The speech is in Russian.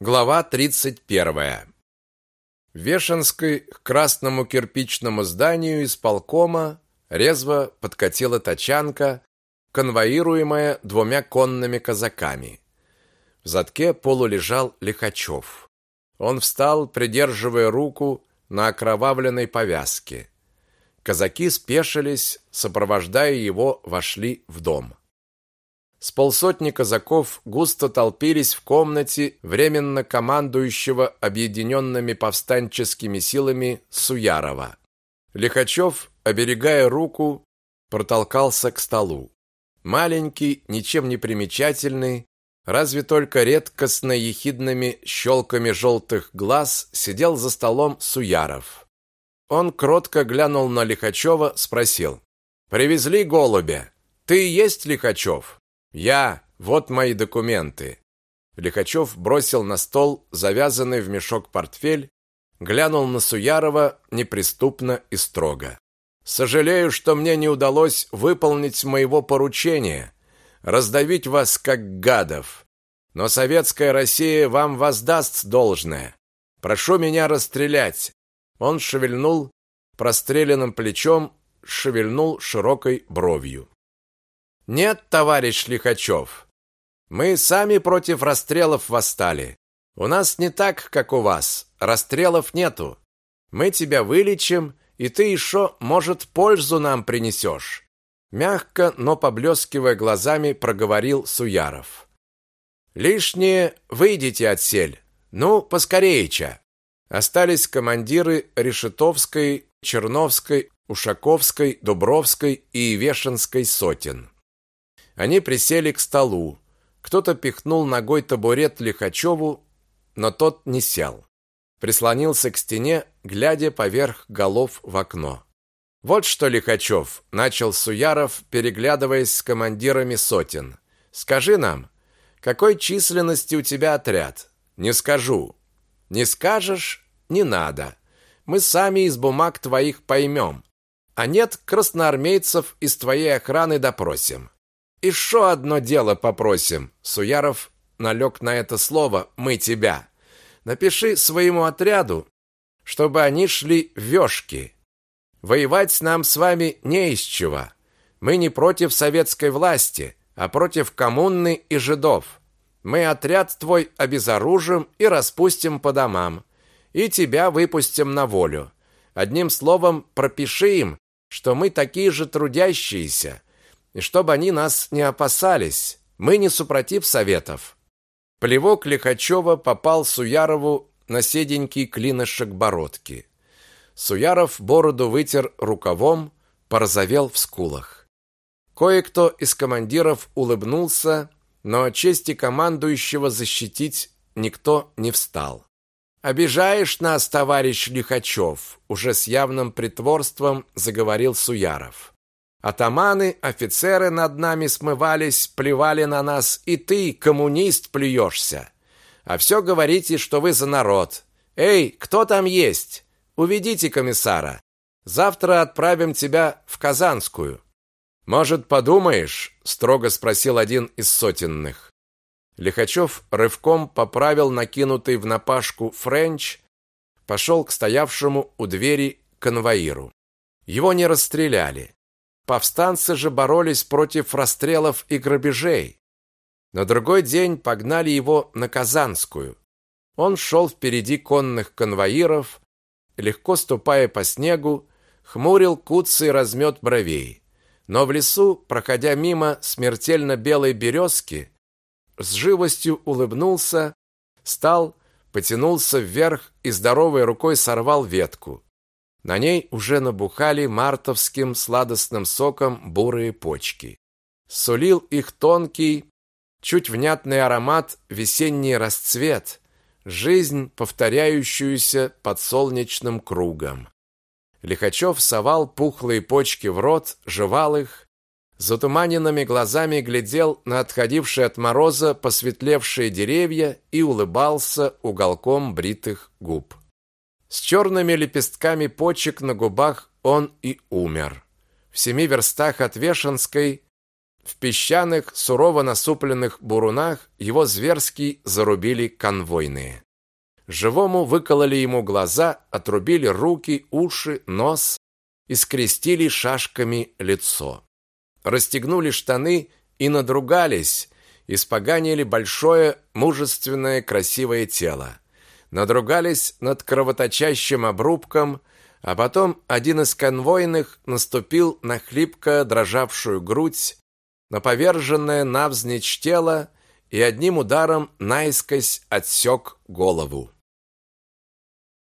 Глава 31. В Вешенской к красному кирпичному зданию исполкома резво подкатила тачанка, конвоируемая двумя конными казаками. В задке полулежал Лихачев. Он встал, придерживая руку на окровавленной повязке. Казаки спешились, сопровождая его, вошли в дом. С полсотни казаков густо толпились в комнате временно командующего объединенными повстанческими силами Суярова. Лихачев, оберегая руку, протолкался к столу. Маленький, ничем не примечательный, разве только редкостно ехидными щелками желтых глаз сидел за столом Суяров. Он кротко глянул на Лихачева, спросил: "Привезли голубя? Ты есть Лихачев?" Я, вот мои документы. Лихачев бросил на стол завязанный в мешок портфель, глянул на Суярова неприступно и строго. Сожалею, что мне не удалось выполнить моего поручения раздавить вас как гадов. Но советская Россия вам воздаст должное. Прошу меня расстрелять. Он шевельнул простреленным плечом, шевельнул широкой бровью. Нет, товарищ Лихачев. Мы сами против расстрелов восстали. У нас не так, как у вас. Расстрелов нету. Мы тебя вылечим, и ты еще, может, пользу нам принесешь. Мягко, но поблескивая глазами, проговорил Суяров. Лишнее выйдите отсель. Ну, поскорее-ча. Остались командиры Решетовской, Черновской, Ушаковской, Дубровской и Вешенской сотен. Они присели к столу. Кто-то пихнул ногой табурет Лихачеву, но тот не сел. Прислонился к стене, глядя поверх голов в окно. Вот что, Лихачев, начал Суяров, переглядываясь с командирами сотен. Скажи нам, какой численности у тебя отряд? Не скажу. Не скажешь не надо. Мы сами из бумаг твоих поймем. А нет, красноармейцев из твоей охраны допросим. Еще одно дело попросим. Суяров налег на это слово мы тебя. Напиши своему отряду, чтобы они шли в вёшки. Воевать нам с вами не из чего. Мы не против советской власти, а против коммуны и жидов. Мы отряд твой обезоружим и распустим по домам. И тебя выпустим на волю. Одним словом, пропиши им, что мы такие же трудящиеся, и чтобы они нас не опасались. Мы не супротив советов. Плевок Лихачева попал Суярову на седенький клинышек бородки. Суяров бороду вытер рукавом, порозовел в скулах. Кое-кто из командиров улыбнулся, но чести командующего защитить никто не встал. «Обижаешь нас, товарищ Лихачев!» уже с явным притворством заговорил Суяров. Атаманы, офицеры над нами смывались, плевали на нас, и ты, коммунист, плюешься. А все говорите, что вы за народ. Эй, кто там есть? Уведите комиссара. Завтра отправим тебя в Казанскую. Может, подумаешь, строго спросил один из сотенных. Лихачев рывком поправил накинутый в напашку френч, пошел к стоявшему у двери конвоиру. Его не расстреляли. Повстанцы же боролись против расстрелов и грабежей. На другой день погнали его на Казанскую. Он шел впереди конных конвоиров, легко ступая по снегу, хмурил куцый размет бровей. Но в лесу, проходя мимо смертельно белой березки, с живостью улыбнулся, стал, потянулся вверх и здоровой рукой сорвал ветку. На ней уже набухали мартовским сладостным соком бурые почки. Сулил их тонкий, чуть внятный аромат весенний расцвет, жизнь, повторяющуюся под солнечным кругом. Лихачев совал пухлые почки в рот, жевал их, затуманенными глазами глядел на отходившие от мороза посветлевшие деревья и улыбался уголком бритых губ. С черными лепестками почек на губах он и умер. В семи верстах от Вешенской, В песчаных, сурово насупленных бурунах его зверски зарубили конвойные. Живому выкололи ему глаза, отрубили руки, уши, нос и скрестили шашками лицо. Расстегнули штаны и надругались, испоганили большое, мужественное, красивое тело. Надругались над кровоточащим обрубком, а потом один из конвойных наступил на хлипко дрожавшую грудь, на поверженное навзничь тело и одним ударом наискось отсек голову.